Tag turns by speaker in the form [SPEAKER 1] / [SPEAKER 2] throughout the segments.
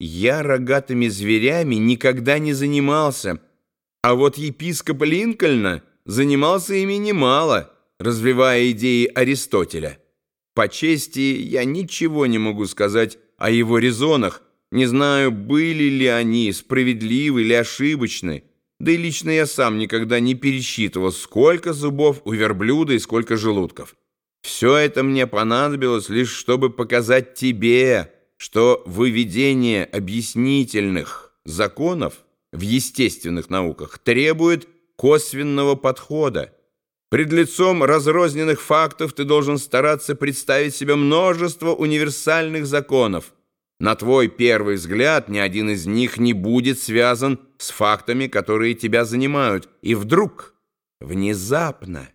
[SPEAKER 1] Я рогатыми зверями никогда не занимался, а вот епископ Линкольна занимался ими немало, развивая идеи Аристотеля. По чести, я ничего не могу сказать о его резонах, не знаю, были ли они справедливы или ошибочны, да и лично я сам никогда не пересчитывал, сколько зубов у верблюда и сколько желудков. Все это мне понадобилось лишь, чтобы показать тебе, что выведение объяснительных законов в естественных науках требует косвенного подхода. Пред лицом разрозненных фактов ты должен стараться представить себе множество универсальных законов. На твой первый взгляд ни один из них не будет связан с фактами, которые тебя занимают. И вдруг, внезапно,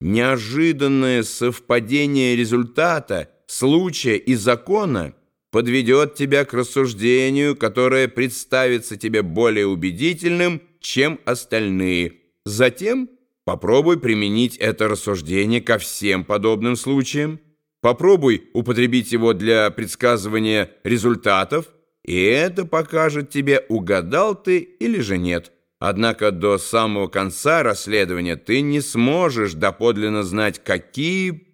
[SPEAKER 1] неожиданное совпадение результата, случая и закона подведет тебя к рассуждению, которое представится тебе более убедительным, чем остальные. Затем попробуй применить это рассуждение ко всем подобным случаям. Попробуй употребить его для предсказывания результатов, и это покажет тебе, угадал ты или же нет. Однако до самого конца расследования ты не сможешь доподлинно знать, какие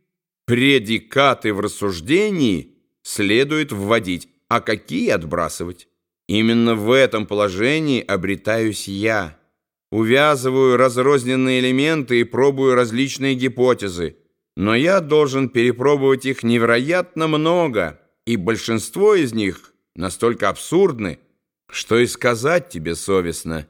[SPEAKER 1] предикаты в рассуждении следует вводить, а какие отбрасывать. Именно в этом положении обретаюсь я. Увязываю разрозненные элементы и пробую различные гипотезы. Но я должен перепробовать их невероятно много, и большинство из них настолько абсурдны, что и сказать тебе совестно.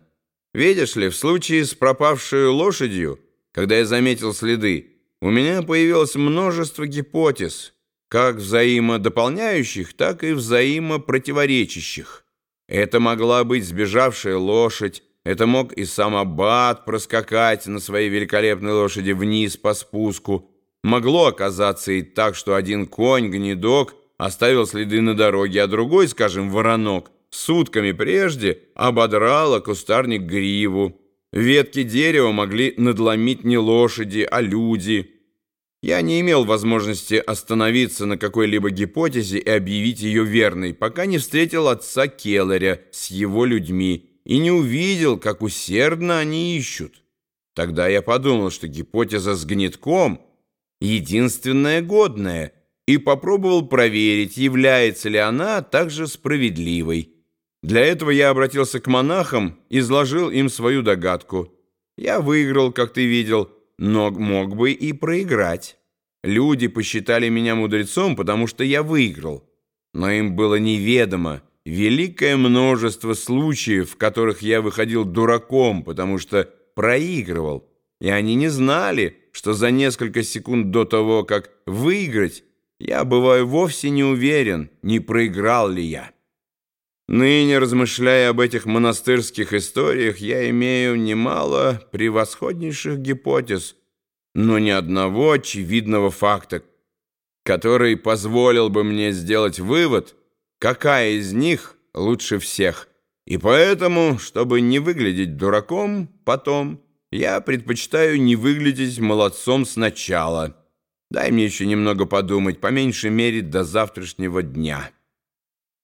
[SPEAKER 1] Видишь ли, в случае с пропавшей лошадью, когда я заметил следы, у меня появилось множество гипотез, как взаимодополняющих, так и взаимопротиворечащих. Это могла быть сбежавшая лошадь, это мог и сам аббат проскакать на своей великолепной лошади вниз по спуску. Могло оказаться и так, что один конь, гнедок, оставил следы на дороге, а другой, скажем, воронок, сутками прежде ободрала кустарник гриву. Ветки дерева могли надломить не лошади, а люди. Я не имел возможности остановиться на какой-либо гипотезе и объявить ее верной, пока не встретил отца Келлеря с его людьми и не увидел, как усердно они ищут. Тогда я подумал, что гипотеза с гнетком единственная годная, и попробовал проверить, является ли она также справедливой. Для этого я обратился к монахам, изложил им свою догадку. Я выиграл, как ты видел, но мог бы и проиграть. Люди посчитали меня мудрецом, потому что я выиграл. Но им было неведомо великое множество случаев, в которых я выходил дураком, потому что проигрывал. И они не знали, что за несколько секунд до того, как выиграть, я бываю вовсе не уверен, не проиграл ли я. Ныне, размышляя об этих монастырских историях, я имею немало превосходнейших гипотез, но ни одного очевидного факта, который позволил бы мне сделать вывод, какая из них лучше всех. И поэтому, чтобы не выглядеть дураком потом, я предпочитаю не выглядеть молодцом сначала. Дай мне еще немного подумать, по меньшей мере до завтрашнего дня».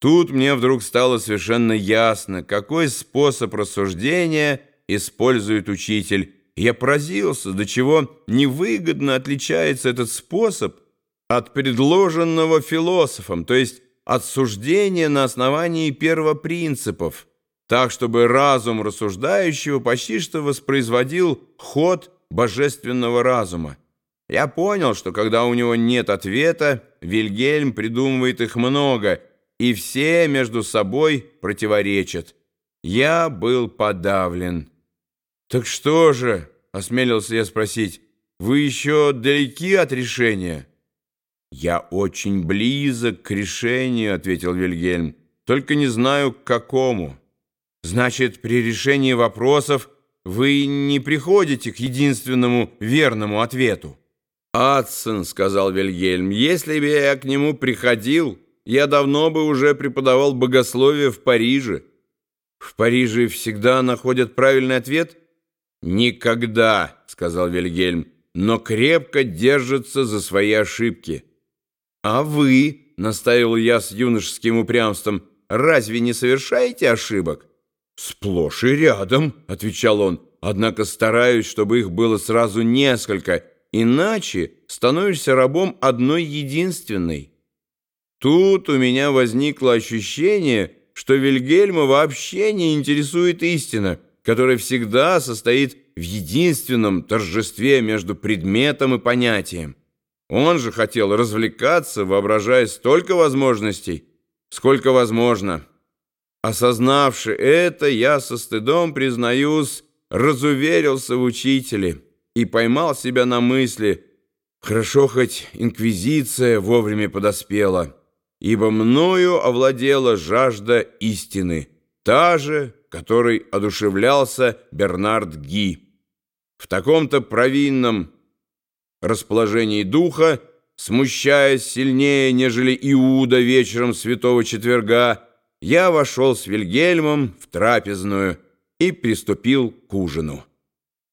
[SPEAKER 1] Тут мне вдруг стало совершенно ясно, какой способ рассуждения использует учитель. Я поразился, до чего невыгодно отличается этот способ от предложенного философом, то есть от суждения на основании первопринципов, так, чтобы разум рассуждающего почти что воспроизводил ход божественного разума. Я понял, что когда у него нет ответа, Вильгельм придумывает их много – и все между собой противоречат. Я был подавлен. «Так что же?» — осмелился я спросить. «Вы еще далеки от решения?» «Я очень близок к решению», — ответил Вильгельм. «Только не знаю, к какому». «Значит, при решении вопросов вы не приходите к единственному верному ответу?» «Адсон», — сказал Вильгельм, — «если бы я к нему приходил...» я давно бы уже преподавал богословие в Париже. В Париже всегда находят правильный ответ? Никогда, сказал Вильгельм, но крепко держатся за свои ошибки. А вы, настаивал я с юношеским упрямством, разве не совершаете ошибок?» «Сплошь и рядом», — отвечал он, «однако стараюсь, чтобы их было сразу несколько, иначе становишься рабом одной единственной». Тут у меня возникло ощущение, что Вильгельма вообще не интересует истина, которая всегда состоит в единственном торжестве между предметом и понятием. Он же хотел развлекаться, воображая столько возможностей, сколько возможно. Осознавши это, я со стыдом, признаюсь, разуверился в учителе и поймал себя на мысли, хорошо хоть инквизиция вовремя подоспела, ибо мною овладела жажда истины, та же, которой одушевлялся Бернард Ги. В таком-то провинном расположении духа, смущаясь сильнее, нежели Иуда вечером святого четверга, я вошел с Вильгельмом в трапезную и приступил к ужину.